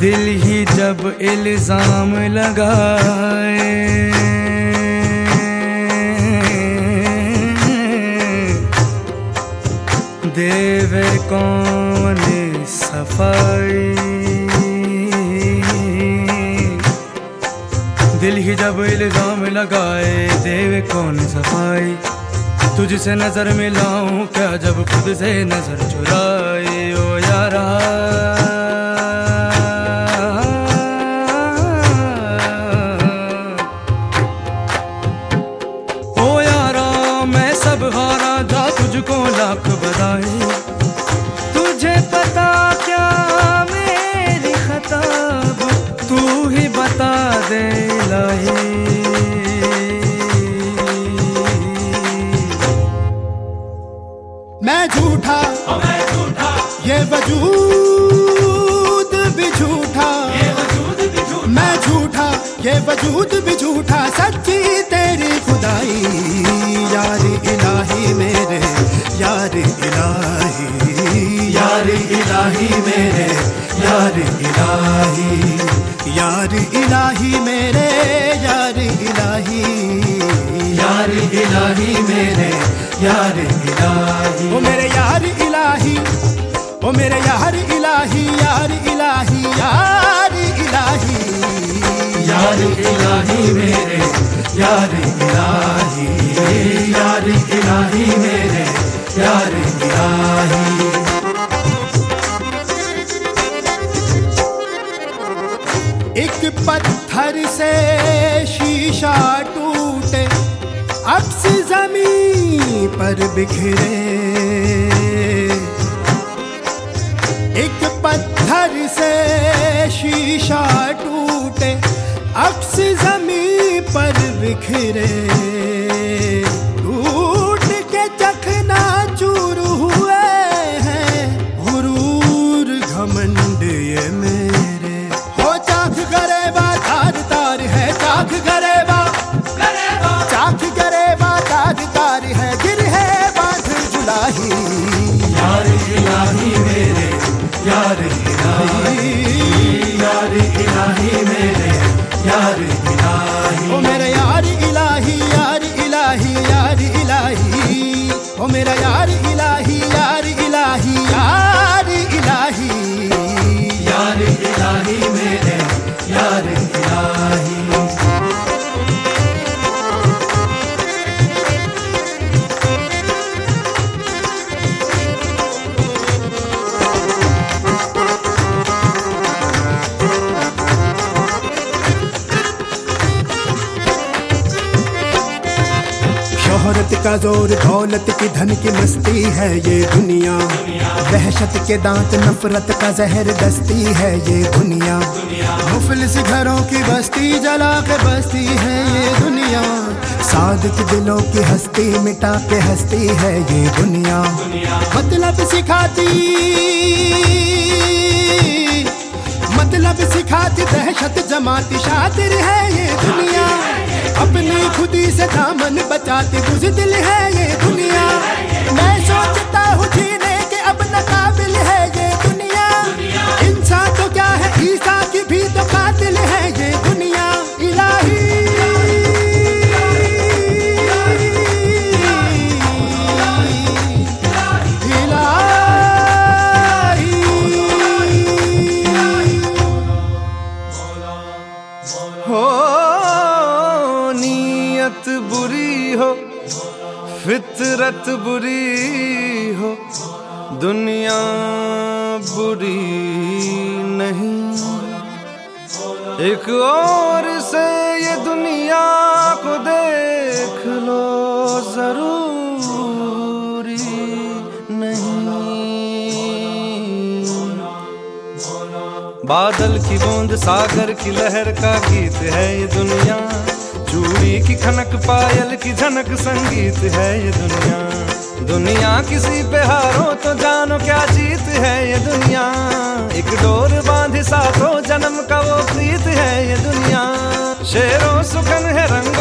दिल ही जब इल्ज़ाम लगाए। देवे कौन सफ़ाई? दिल ही जब इल्ज़ाम लगाए, देवे कौन सफ़ाई? तुझसे नज़र मिलाऊं क्या जब खुद से नज़र चुराए? ओ यारा लाख बधाई। तुझे पता क्या मेरी खताब तू ही बता दे लाई मैं झूठा मैं झूठा। ये वजूद भी झूठा। मैं झूठा ये वजूद भी झूठा सच्ची तेरी खुदाई। मेरे, यार इलाही। यार इलाही मेरे, यार इलाही। यार इलाही मेरे, यार इलाही। यार इलाही मेरे, यार इलाही। ओ मेरे यार इलाही, ओ मेरे यार इलाही यार इलाही यार इलाही। यार इलाही मेरे, यार इलाही। इलाही मेरे यार इलाही एक पत्थर से शीशा टूटे अक्स जमी पर बिखरे। एक पत्थर से शीशा टूटे अक्स जमी पर बिखरे। मेरे यार इलाही यार इलाही यार इलाही। ओ मेरा यार इलाही। शोहरत का ज़ोर, दौलत की धन की मस्ती है ये दुनिया। दहशत के दांत, नफरत का जहर दस्ती है ये दुनिया। मुफलिस घरों की बस्ती, जला के बस्ती है ये दुनिया। सादिक दिलों की हस्ती, मिटा के हस्ती है ये दुनिया। मतलब सिखाती मतलब सिखाती, दहशत जमाती, शातिर है ये दुनिया। अपनी खुदी से दामन बचाती दिल है ये दुनिया। मैं सोचता हूँ फितरत बुरी हो। दुनिया बुरी नहीं। एक और से ये दुनिया को देख लो ज़रूरी नहीं। बादल की बूंद, सागर की लहर का गीत है ये दुनिया। चूड़ी की खनक पायल की झनक संगीत है ये दुनिया। दुनिया किसी पे हारो तो जानो क्या जीत है ये दुनिया। एक डोर बांधी सातों जन्म का वो प्रीत है ये दुनिया। शेरों सुखन है रंगो